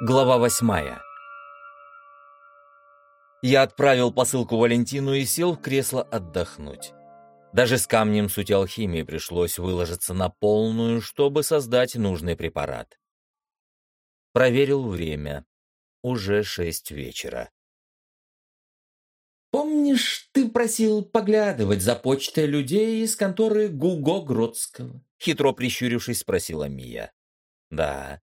Глава восьмая. Я отправил посылку Валентину и сел в кресло отдохнуть. Даже с камнем сути алхимии пришлось выложиться на полную, чтобы создать нужный препарат. Проверил время. Уже шесть вечера. «Помнишь, ты просил поглядывать за почтой людей из конторы Гуго Гродского?» Хитро прищурившись, спросила Мия. «Да».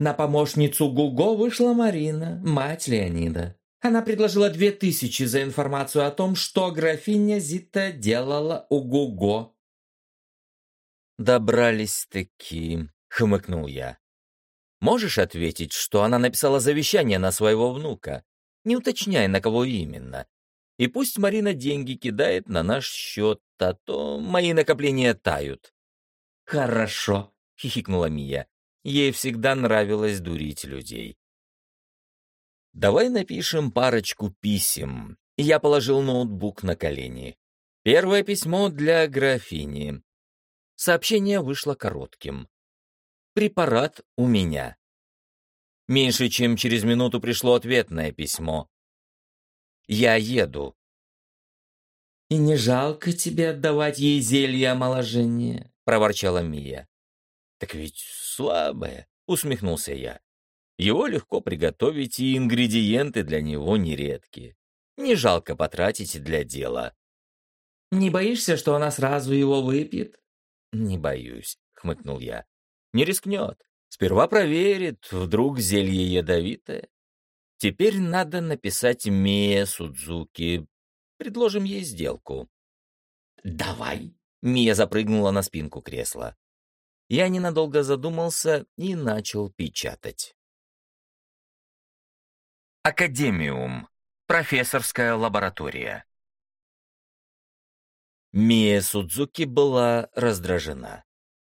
На помощницу Гуго вышла Марина, мать Леонида. Она предложила две тысячи за информацию о том, что графиня Зита делала у Гуго. «Добрались-таки», — хмыкнул я. «Можешь ответить, что она написала завещание на своего внука, не уточняя, на кого именно? И пусть Марина деньги кидает на наш счет, а то мои накопления тают». «Хорошо», — хихикнула Мия. Ей всегда нравилось дурить людей. «Давай напишем парочку писем». Я положил ноутбук на колени. Первое письмо для графини. Сообщение вышло коротким. «Препарат у меня». Меньше чем через минуту пришло ответное письмо. «Я еду». «И не жалко тебе отдавать ей зелье омоложения?» — проворчала Мия. «Так ведь слабое», — усмехнулся я. «Его легко приготовить, и ингредиенты для него нередки. Не жалко потратить для дела». «Не боишься, что она сразу его выпьет?» «Не боюсь», — хмыкнул я. «Не рискнет. Сперва проверит, вдруг зелье ядовитое. Теперь надо написать Мия Судзуки. Предложим ей сделку». «Давай!» — Мия запрыгнула на спинку кресла я ненадолго задумался и начал печатать. Академиум. Профессорская лаборатория. Мия Судзуки была раздражена.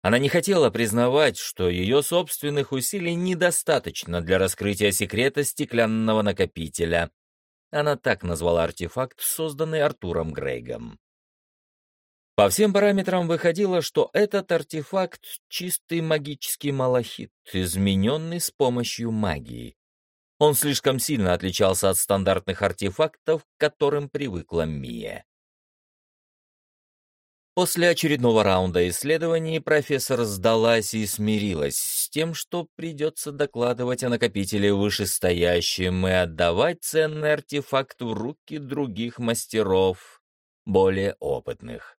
Она не хотела признавать, что ее собственных усилий недостаточно для раскрытия секрета стеклянного накопителя. Она так назвала артефакт, созданный Артуром Грейгом. По всем параметрам выходило, что этот артефакт — чистый магический малахит, измененный с помощью магии. Он слишком сильно отличался от стандартных артефактов, к которым привыкла Мия. После очередного раунда исследований профессор сдалась и смирилась с тем, что придется докладывать о накопителе вышестоящим и отдавать ценный артефакт в руки других мастеров, более опытных.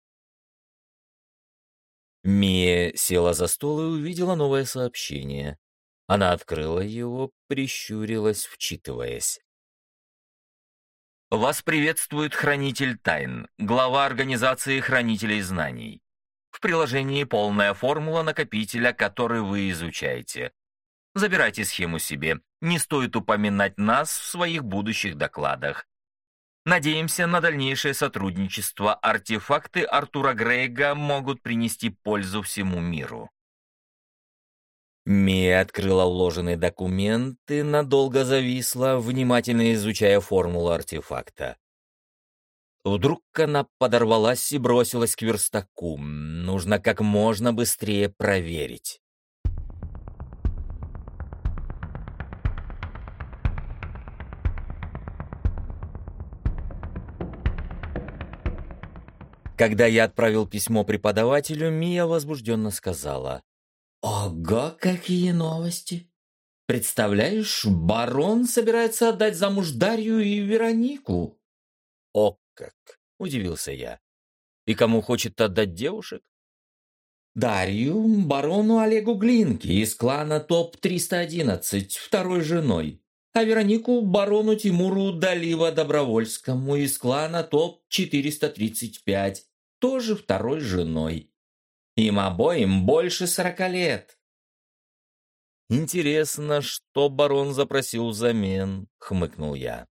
Мия села за стол и увидела новое сообщение. Она открыла его, прищурилась, вчитываясь. Вас приветствует Хранитель Тайн, глава Организации Хранителей Знаний. В приложении полная формула накопителя, который вы изучаете. Забирайте схему себе, не стоит упоминать нас в своих будущих докладах. Надеемся на дальнейшее сотрудничество. Артефакты Артура Грейга могут принести пользу всему миру. Мия открыла вложенные документы, надолго зависла, внимательно изучая формулу артефакта. Вдруг она подорвалась и бросилась к верстаку. Нужно как можно быстрее проверить. Когда я отправил письмо преподавателю, Мия возбужденно сказала. «Ого, какие новости! Представляешь, барон собирается отдать замуж Дарью и Веронику!» «О как!» — удивился я. «И кому хочет отдать девушек?» «Дарью, барону Олегу Глинке из клана ТОП-311, второй женой, а Веронику барону Тимуру Далива-Добровольскому из клана ТОП-435, тоже второй женой. Им обоим больше сорока лет. «Интересно, что барон запросил взамен?» — хмыкнул я.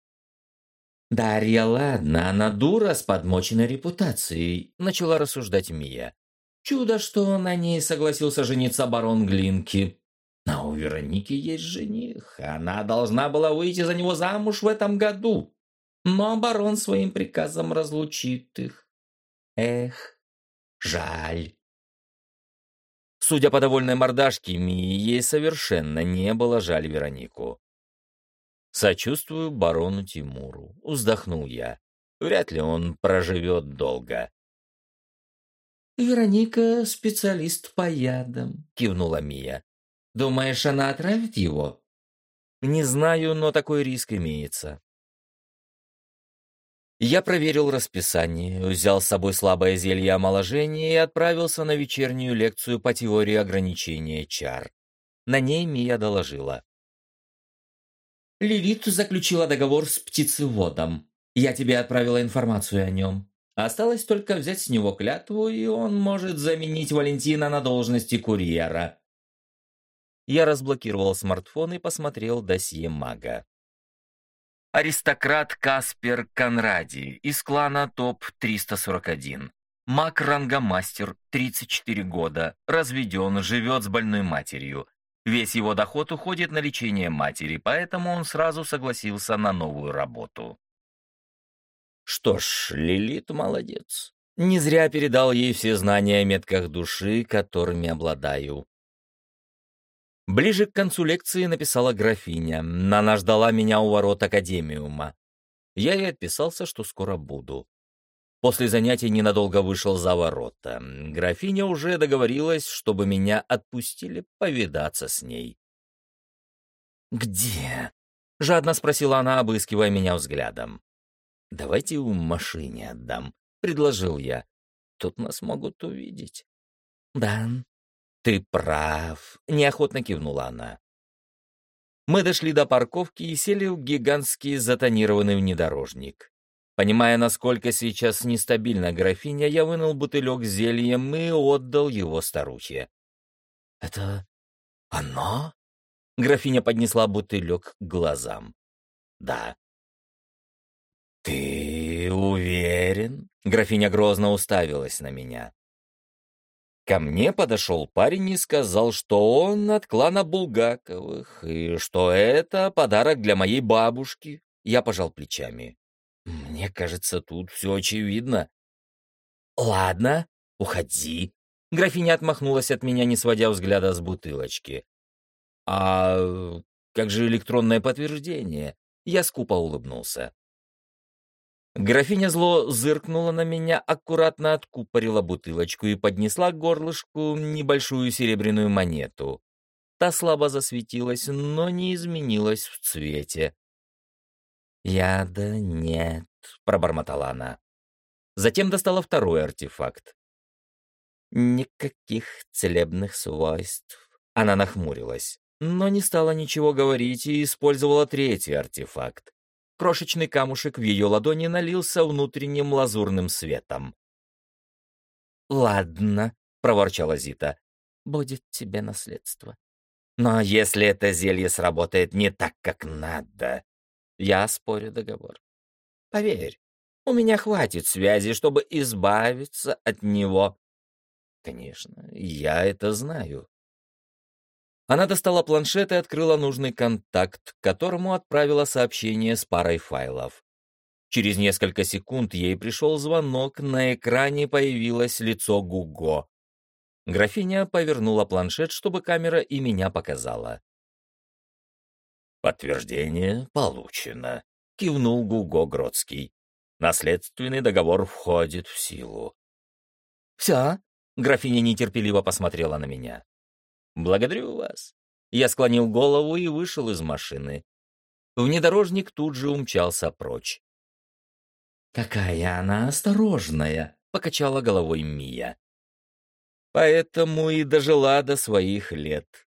«Дарья, ладно, она дура с подмоченной репутацией», — начала рассуждать Мия. «Чудо, что на ней согласился жениться барон Глинки. А у Вероники есть жених, она должна была выйти за него замуж в этом году. Но барон своим приказом разлучит их. Эх, жаль. Судя по довольной мордашке Мии, ей совершенно не было жаль Веронику. «Сочувствую барону Тимуру», — вздохнул я. «Вряд ли он проживет долго». «Вероника — специалист по ядам», — кивнула Мия. «Думаешь, она отравит его?» «Не знаю, но такой риск имеется». Я проверил расписание, взял с собой слабое зелье омоложения и отправился на вечернюю лекцию по теории ограничения чар. На ней Мия доложила. Лилит заключила договор с птицеводом. Я тебе отправила информацию о нем. Осталось только взять с него клятву, и он может заменить Валентина на должности курьера. Я разблокировал смартфон и посмотрел досье мага. Аристократ Каспер Конради из клана ТОП-341. Маг ранга мастер, 34 года, разведен, живет с больной матерью. Весь его доход уходит на лечение матери, поэтому он сразу согласился на новую работу. Что ж, Лилит молодец. Не зря передал ей все знания о метках души, которыми обладаю. Ближе к концу лекции написала графиня. Она ждала меня у ворот Академиума. Я ей отписался, что скоро буду. После занятий ненадолго вышел за ворота. Графиня уже договорилась, чтобы меня отпустили повидаться с ней. «Где?» — жадно спросила она, обыскивая меня взглядом. «Давайте в машине отдам», — предложил я. «Тут нас могут увидеть». «Да, ты прав», — неохотно кивнула она. Мы дошли до парковки и сели в гигантский затонированный внедорожник. Понимая, насколько сейчас нестабильна графиня, я вынул бутылек с зельем и отдал его старухе. «Это оно?» Графиня поднесла бутылек к глазам. «Да». «Ты уверен?» Графиня грозно уставилась на меня. Ко мне подошел парень и сказал, что он от клана Булгаковых, и что это подарок для моей бабушки. Я пожал плечами. Мне кажется, тут все очевидно. Ладно, уходи. Графиня отмахнулась от меня, не сводя взгляда с бутылочки. А как же электронное подтверждение? Я скупо улыбнулся. Графиня зло зыркнула на меня, аккуратно откупорила бутылочку и поднесла к горлышку небольшую серебряную монету. Та слабо засветилась, но не изменилась в цвете. «Яда нет», — пробормотала она. Затем достала второй артефакт. «Никаких целебных свойств». Она нахмурилась, но не стала ничего говорить и использовала третий артефакт. Крошечный камушек в ее ладони налился внутренним лазурным светом. «Ладно», — проворчала Зита, — «будет тебе наследство. Но если это зелье сработает не так, как надо, я спорю договор. Поверь, у меня хватит связи, чтобы избавиться от него. Конечно, я это знаю. Она достала планшет и открыла нужный контакт, которому отправила сообщение с парой файлов. Через несколько секунд ей пришел звонок, на экране появилось лицо Гуго. Графиня повернула планшет, чтобы камера и меня показала. «Подтверждение получено», — кивнул Гуго Гродский. «Наследственный договор входит в силу». «Все?» — графиня нетерпеливо посмотрела на меня. «Благодарю вас». Я склонил голову и вышел из машины. Внедорожник тут же умчался прочь. «Какая она осторожная!» — покачала головой Мия. «Поэтому и дожила до своих лет»,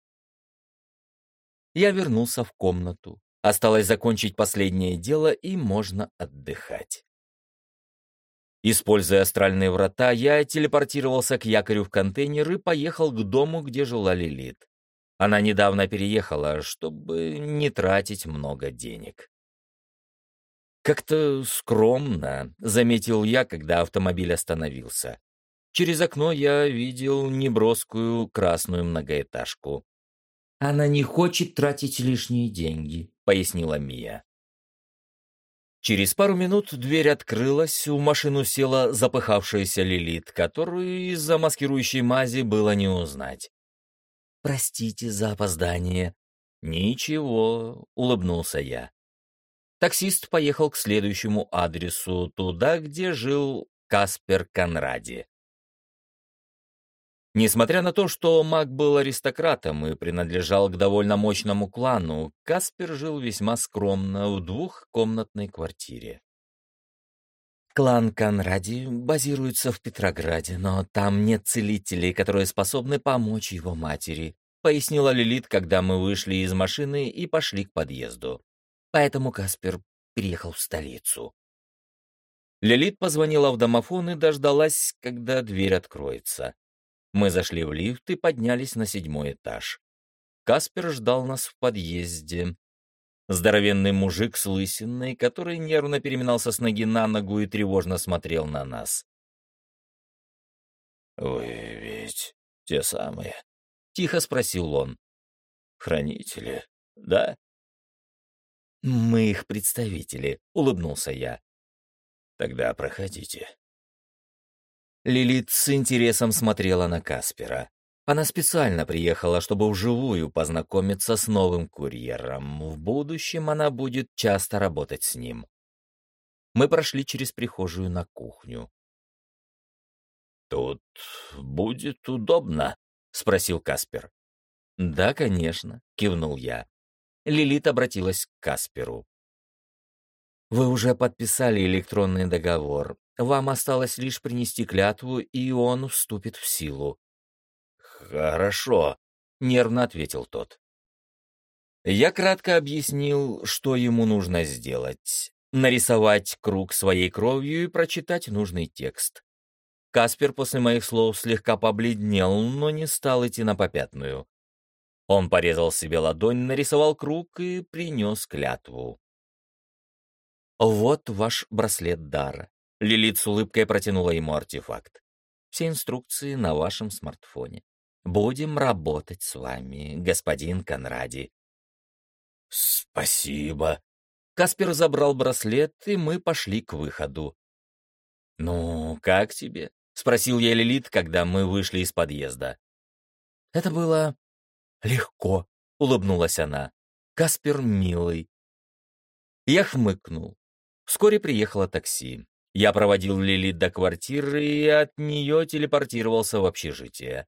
я вернулся в комнату. Осталось закончить последнее дело, и можно отдыхать. Используя астральные врата, я телепортировался к якорю в контейнер и поехал к дому, где жила Лилит. Она недавно переехала, чтобы не тратить много денег. «Как-то скромно», — заметил я, когда автомобиль остановился. Через окно я видел неброскую красную многоэтажку. Она не хочет тратить лишние деньги», — пояснила Мия. Через пару минут дверь открылась, в машину села запыхавшаяся Лилит, которую из-за маскирующей мази было не узнать. Простите за опоздание». «Ничего», — улыбнулся я. Таксист поехал к следующему адресу, туда, где жил Каспер Конради. Несмотря на то, что маг был аристократом и принадлежал к довольно мощному клану, Каспер жил весьма скромно в двухкомнатной квартире. Клан Конради базируется в Петрограде, но там нет целителей, которые способны помочь его матери, пояснила Лилит, когда мы вышли из машины и пошли к подъезду. Поэтому Каспер переехал в столицу. Лилит позвонила в домофон и дождалась, когда дверь откроется. Мы зашли в лифт и поднялись на седьмой этаж. Каспер ждал нас в подъезде. Здоровенный мужик с лысиной, который нервно переминался с ноги на ногу и тревожно смотрел на нас. «Вы ведь те самые?» — тихо спросил он. «Хранители, да?» «Мы их представители», — улыбнулся я. «Тогда проходите». Лилит с интересом смотрела на Каспера. Она специально приехала, чтобы вживую познакомиться с новым курьером. В будущем она будет часто работать с ним. Мы прошли через прихожую на кухню. «Тут будет удобно?» — спросил Каспер. «Да, конечно», — кивнул я. Лилит обратилась к Касперу. «Вы уже подписали электронный договор. Вам осталось лишь принести клятву, и он вступит в силу. «Хорошо», — нервно ответил тот. Я кратко объяснил, что ему нужно сделать. Нарисовать круг своей кровью и прочитать нужный текст. Каспер после моих слов слегка побледнел, но не стал идти на попятную. Он порезал себе ладонь, нарисовал круг и принес клятву. «Вот ваш браслет дара». Лилит с улыбкой протянула ему артефакт. «Все инструкции на вашем смартфоне. Будем работать с вами, господин Конради». «Спасибо». Каспер забрал браслет, и мы пошли к выходу. «Ну, как тебе?» — спросил я Лилит, когда мы вышли из подъезда. «Это было легко», — улыбнулась она. «Каспер милый». Я хмыкнул. Вскоре приехало такси. Я проводил Лилит до квартиры и от нее телепортировался в общежитие.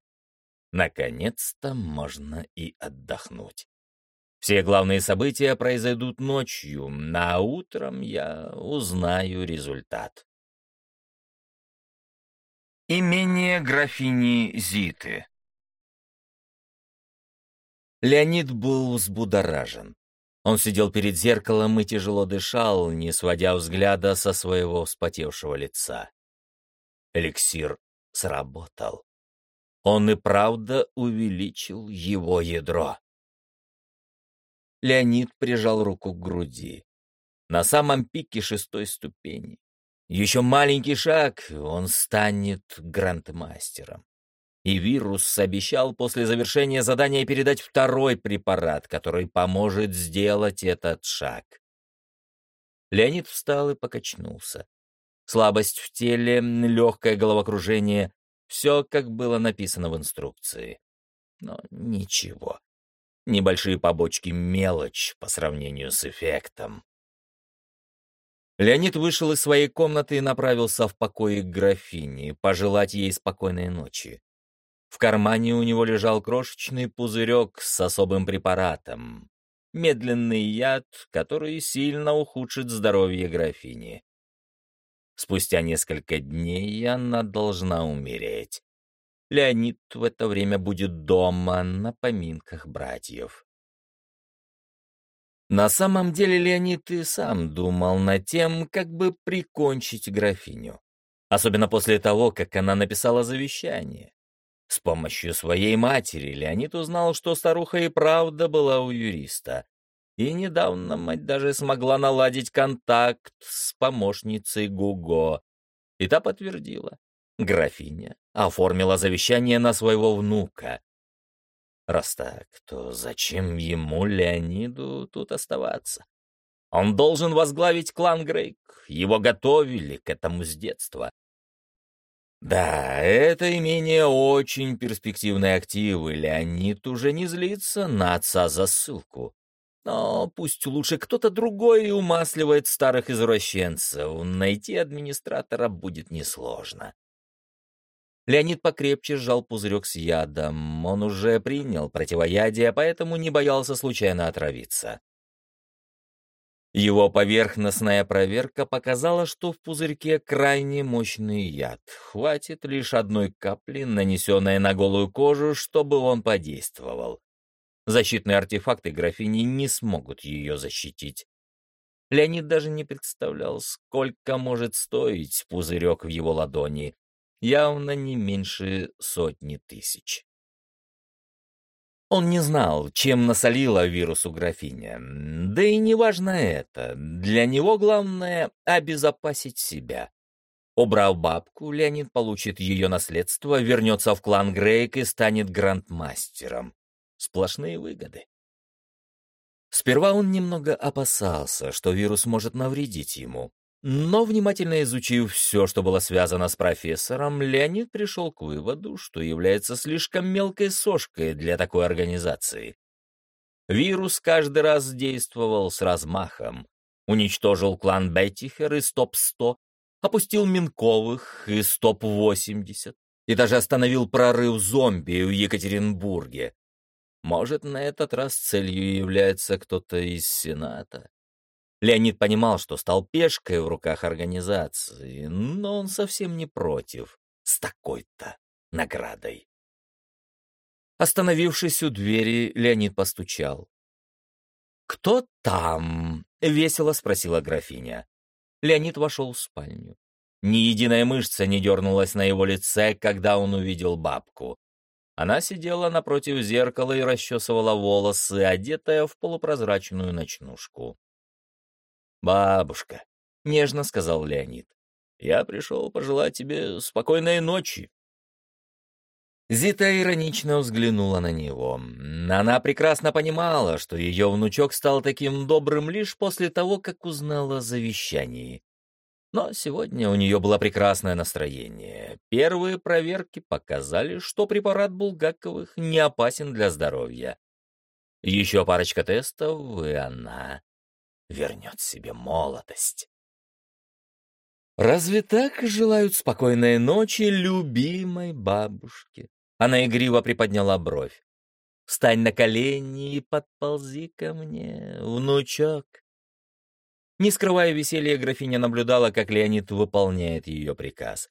Наконец-то можно и отдохнуть. Все главные события произойдут ночью, а утром я узнаю результат. Имение графини Зиты Леонид был взбудоражен. Он сидел перед зеркалом и тяжело дышал, не сводя взгляда со своего вспотевшего лица. Эликсир сработал. Он и правда увеличил его ядро. Леонид прижал руку к груди. На самом пике шестой ступени. Еще маленький шаг, он станет грандмастером. И вирус обещал после завершения задания передать второй препарат, который поможет сделать этот шаг. Леонид встал и покачнулся. Слабость в теле, легкое головокружение, все, как было написано в инструкции. Но ничего. Небольшие побочки — мелочь по сравнению с эффектом. Леонид вышел из своей комнаты и направился в покои к графине, пожелать ей спокойной ночи. В кармане у него лежал крошечный пузырек с особым препаратом. Медленный яд, который сильно ухудшит здоровье графини. Спустя несколько дней она должна умереть. Леонид в это время будет дома на поминках братьев. На самом деле Леонид и сам думал над тем, как бы прикончить графиню. Особенно после того, как она написала завещание. С помощью своей матери Леонид узнал, что старуха и правда была у юриста, и недавно мать даже смогла наладить контакт с помощницей Гуго. И та подтвердила. Графиня оформила завещание на своего внука. Раз так, то зачем ему, Леониду, тут оставаться? Он должен возглавить клан Грейк. Его готовили к этому с детства. Да, это имение очень перспективные активы, Леонид уже не злится на отца за ссылку. Но пусть лучше кто-то другой умасливает старых извращенцев, найти администратора будет несложно. Леонид покрепче сжал пузырек с ядом. Он уже принял противоядие, поэтому не боялся случайно отравиться. Его поверхностная проверка показала, что в пузырьке крайне мощный яд. Хватит лишь одной капли, нанесенной на голую кожу, чтобы он подействовал. Защитные артефакты графини не смогут ее защитить. Леонид даже не представлял, сколько может стоить пузырек в его ладони. Явно не меньше сотни тысяч. Он не знал, чем насолила вирусу графиня. Да и не важно это. Для него главное — обезопасить себя. Убрав бабку, Леонид получит ее наследство, вернется в клан Грейк и станет грандмастером. Сплошные выгоды. Сперва он немного опасался, что вирус может навредить ему. Но, внимательно изучив все, что было связано с профессором, Леонид пришел к выводу, что является слишком мелкой сошкой для такой организации. Вирус каждый раз действовал с размахом. Уничтожил клан Беттихер из топ-100, опустил Минковых из топ-80 и даже остановил прорыв зомби в Екатеринбурге. Может, на этот раз целью является кто-то из Сената? Леонид понимал, что стал пешкой в руках организации, но он совсем не против с такой-то наградой. Остановившись у двери, Леонид постучал. «Кто там?» — весело спросила графиня. Леонид вошел в спальню. Ни единая мышца не дернулась на его лице, когда он увидел бабку. Она сидела напротив зеркала и расчесывала волосы, одетая в полупрозрачную ночнушку. «Бабушка», — нежно сказал Леонид, — «я пришел пожелать тебе спокойной ночи». Зита иронично взглянула на него. Она прекрасно понимала, что ее внучок стал таким добрым лишь после того, как узнала о завещании. Но сегодня у нее было прекрасное настроение. Первые проверки показали, что препарат Булгаковых не опасен для здоровья. Еще парочка тестов, и она вернет себе молодость. Разве так желают спокойной ночи любимой бабушке? Она игриво приподняла бровь. Встань на колени и подползи ко мне, внучок. Не скрывая веселья, графиня наблюдала, как Леонид выполняет ее приказ.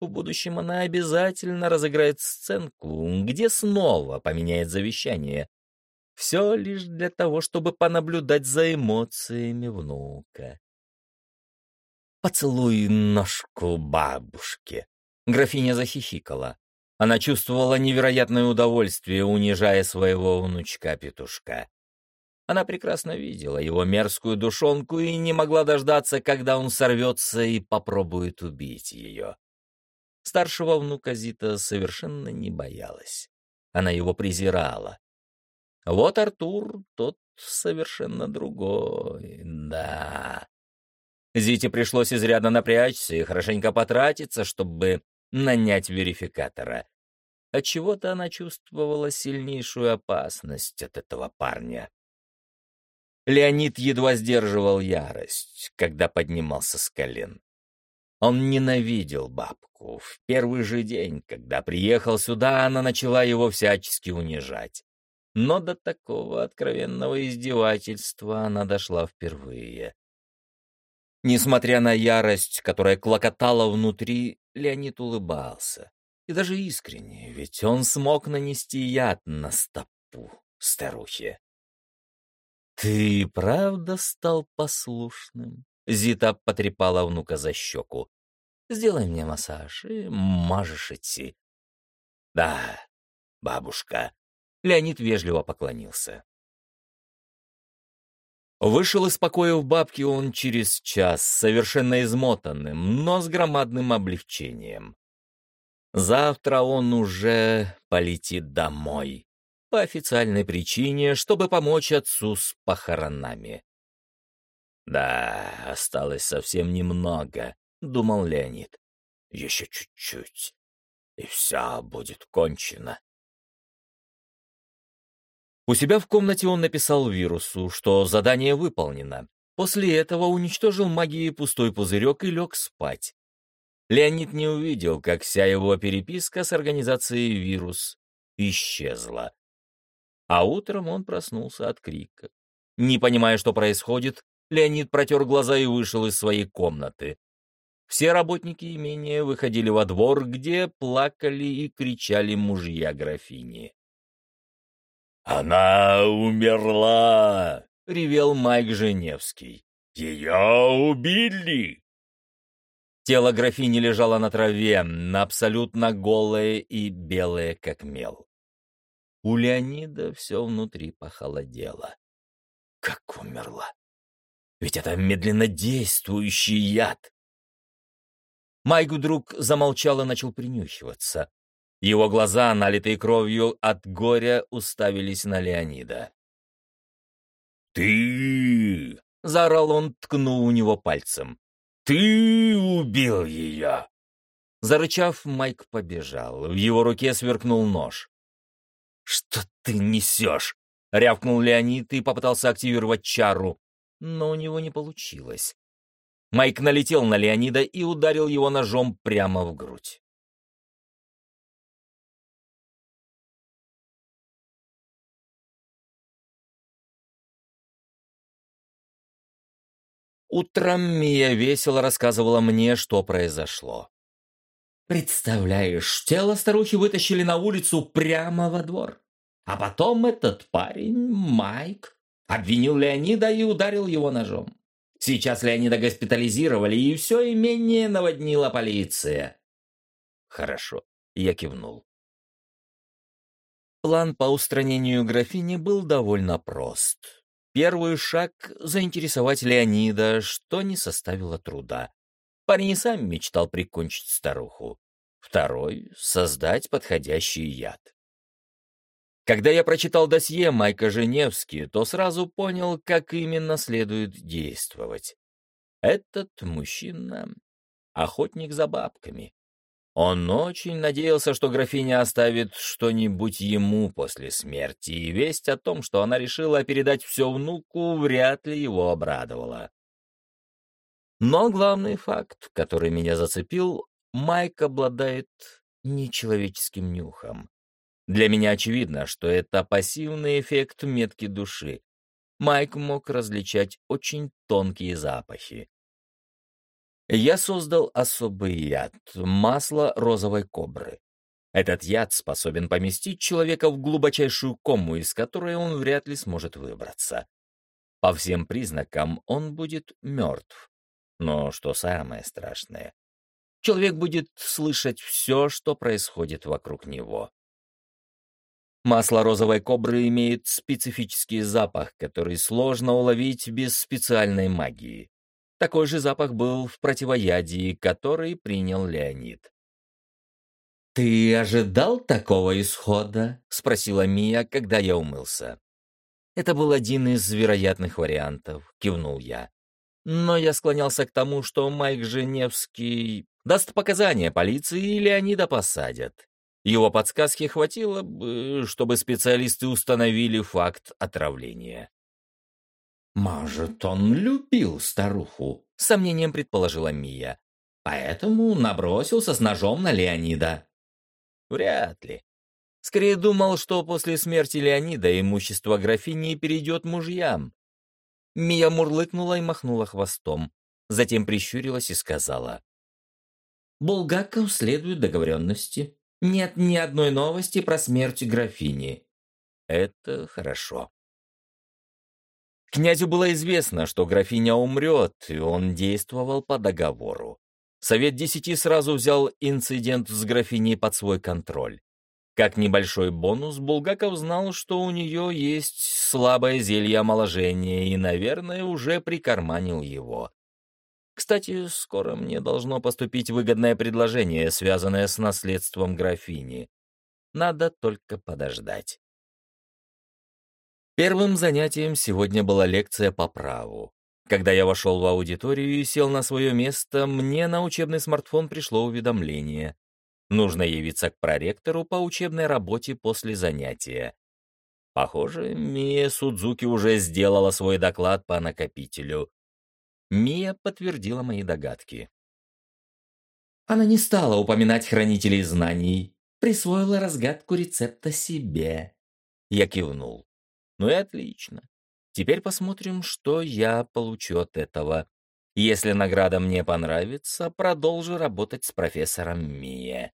В будущем она обязательно разыграет сценку, где снова поменяет завещание, все лишь для того, чтобы понаблюдать за эмоциями внука. «Поцелуй ножку бабушке!» Графиня захихикала. Она чувствовала невероятное удовольствие, унижая своего внучка-петушка. Она прекрасно видела его мерзкую душонку и не могла дождаться, когда он сорвется и попробует убить ее. Старшего внука Зита совершенно не боялась. Она его презирала. Вот Артур, тот совершенно другой, да. Зите пришлось изрядно напрячься и хорошенько потратиться, чтобы нанять верификатора. Отчего-то она чувствовала сильнейшую опасность от этого парня. Леонид едва сдерживал ярость, когда поднимался с колен. Он ненавидел бабку. В первый же день, когда приехал сюда, она начала его всячески унижать но до такого откровенного издевательства она дошла впервые. Несмотря на ярость, которая клокотала внутри, Леонид улыбался. И даже искренне, ведь он смог нанести яд на стопу старухе. «Ты правда стал послушным?» Зита потрепала внука за щеку. «Сделай мне массаж, и можешь идти». «Да, бабушка», Леонид вежливо поклонился. Вышел из покоя в бабки он через час, совершенно измотанным, но с громадным облегчением. Завтра он уже полетит домой. По официальной причине, чтобы помочь отцу с похоронами. «Да, осталось совсем немного», — думал Леонид. Еще чуть-чуть, и вся будет кончена. У себя в комнате он написал вирусу, что задание выполнено. После этого уничтожил магией пустой пузырек и лег спать. Леонид не увидел, как вся его переписка с организацией «Вирус» исчезла. А утром он проснулся от крика. Не понимая, что происходит, Леонид протер глаза и вышел из своей комнаты. Все работники имения выходили во двор, где плакали и кричали мужья графини. «Она умерла!» — ревел Майк Женевский. «Ее убили!» Тело графини лежало на траве, абсолютно голое и белое, как мел. У Леонида все внутри похолодело. Как умерла? Ведь это медленно действующий яд. Майк вдруг замолчал и начал принюхиваться. Его глаза, налитые кровью от горя, уставились на Леонида. «Ты!» — заорал он, ткнул у него пальцем. «Ты убил ее!» Зарычав, Майк побежал. В его руке сверкнул нож. «Что ты несешь?» — рявкнул Леонид и попытался активировать чару, но у него не получилось. Майк налетел на Леонида и ударил его ножом прямо в грудь. Утром Мия весело рассказывала мне, что произошло. Представляешь, тело старухи вытащили на улицу прямо во двор. А потом этот парень, Майк, обвинил Леонида и ударил его ножом. Сейчас Леонида госпитализировали, и все имение наводнила полиция. Хорошо, я кивнул. План по устранению графини был довольно прост. Первый шаг — заинтересовать Леонида, что не составило труда. Парень и сам мечтал прикончить старуху. Второй — создать подходящий яд. Когда я прочитал досье Майка Женевски, то сразу понял, как именно следует действовать. Этот мужчина — охотник за бабками. Он очень надеялся, что графиня оставит что-нибудь ему после смерти, и весть о том, что она решила передать все внуку, вряд ли его обрадовала. Но главный факт, который меня зацепил, Майк обладает нечеловеческим нюхом. Для меня очевидно, что это пассивный эффект метки души. Майк мог различать очень тонкие запахи. Я создал особый яд — масло розовой кобры. Этот яд способен поместить человека в глубочайшую кому, из которой он вряд ли сможет выбраться. По всем признакам он будет мертв. Но что самое страшное, человек будет слышать все, что происходит вокруг него. Масло розовой кобры имеет специфический запах, который сложно уловить без специальной магии. Такой же запах был в противоядии, который принял Леонид. «Ты ожидал такого исхода?» — спросила Мия, когда я умылся. «Это был один из вероятных вариантов», — кивнул я. Но я склонялся к тому, что Майк Женевский даст показания полиции и Леонида посадят. Его подсказки хватило бы, чтобы специалисты установили факт отравления. «Может, он любил старуху?» — сомнением предположила Мия. «Поэтому набросился с ножом на Леонида». «Вряд ли. Скорее думал, что после смерти Леонида имущество графини перейдет мужьям». Мия мурлыкнула и махнула хвостом, затем прищурилась и сказала. «Булгаков следует договоренности. Нет ни одной новости про смерть графини». «Это хорошо». Князю было известно, что графиня умрет, и он действовал по договору. Совет Десяти сразу взял инцидент с графиней под свой контроль. Как небольшой бонус, Булгаков знал, что у нее есть слабое зелье омоложения и, наверное, уже прикарманил его. Кстати, скоро мне должно поступить выгодное предложение, связанное с наследством графини. Надо только подождать. Первым занятием сегодня была лекция по праву. Когда я вошел в аудиторию и сел на свое место, мне на учебный смартфон пришло уведомление. Нужно явиться к проректору по учебной работе после занятия. Похоже, Мия Судзуки уже сделала свой доклад по накопителю. Мия подтвердила мои догадки. Она не стала упоминать хранителей знаний, присвоила разгадку рецепта себе. Я кивнул. Ну и отлично. Теперь посмотрим, что я получу от этого. Если награда мне понравится, продолжу работать с профессором Мия.